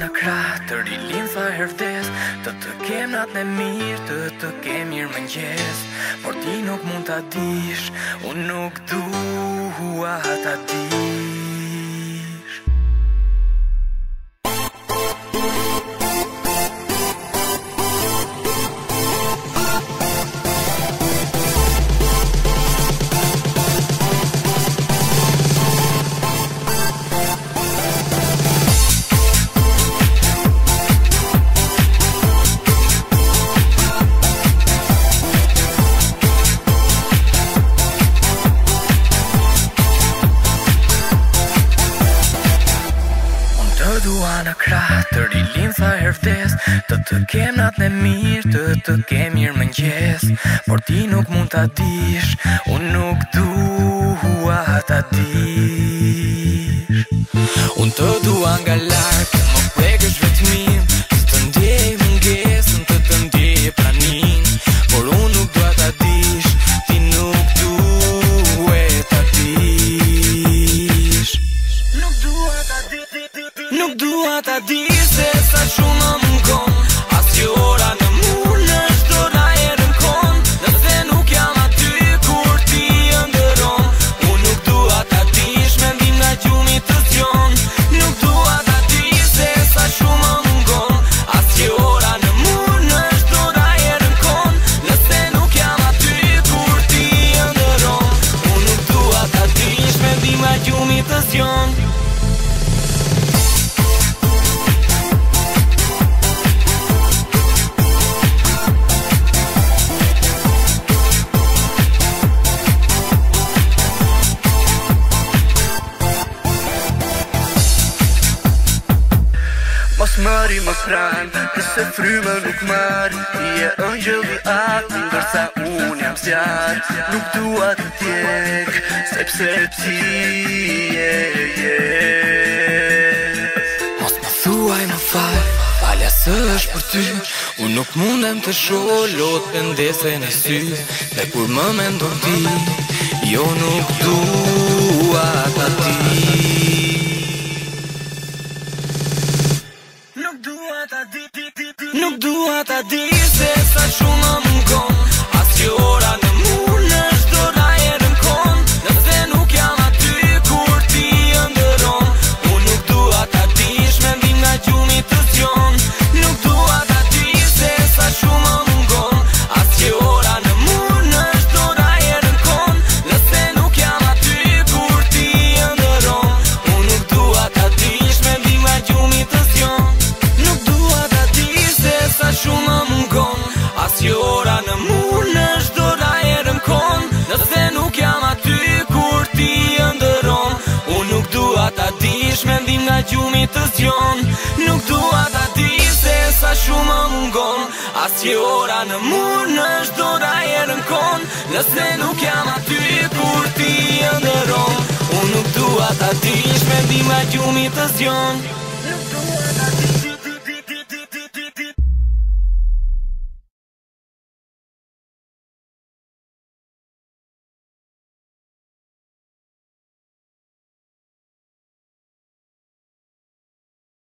në kratë Të rilinë sa herftes Të të kem natë në mirë Të të kem mirë më njës Por ti nuk mund të dish Unë nuk duha të adish Dua në krah të rilin sa herftes Të të kem natë në mirë Të të kem mirë më njës Por ti nuk mund të atish Unë nuk dua të atish Unë të dua nga lakë mua ta di se sa shumë më mungon As që ora pos mëri më pranë Këse fryme nuk marë I e ëngjëll i atë Në dërsa unë jam zjarë Nuk dua të tjekë Sepse ti je je Mos më thuaj më falë Falja së është për ty Unë nuk mundem të sholot Në ndese në sy Dhe kur më mendon ti Jo nuk dua të të Nuk dua ta di se sa shumë më mungon shumë më ngon As që ora në mund në shdo da jenë në kon Nëse nuk jam aty kur ti e ndëron Unë nuk dua ta tish me dhima gjumit të zion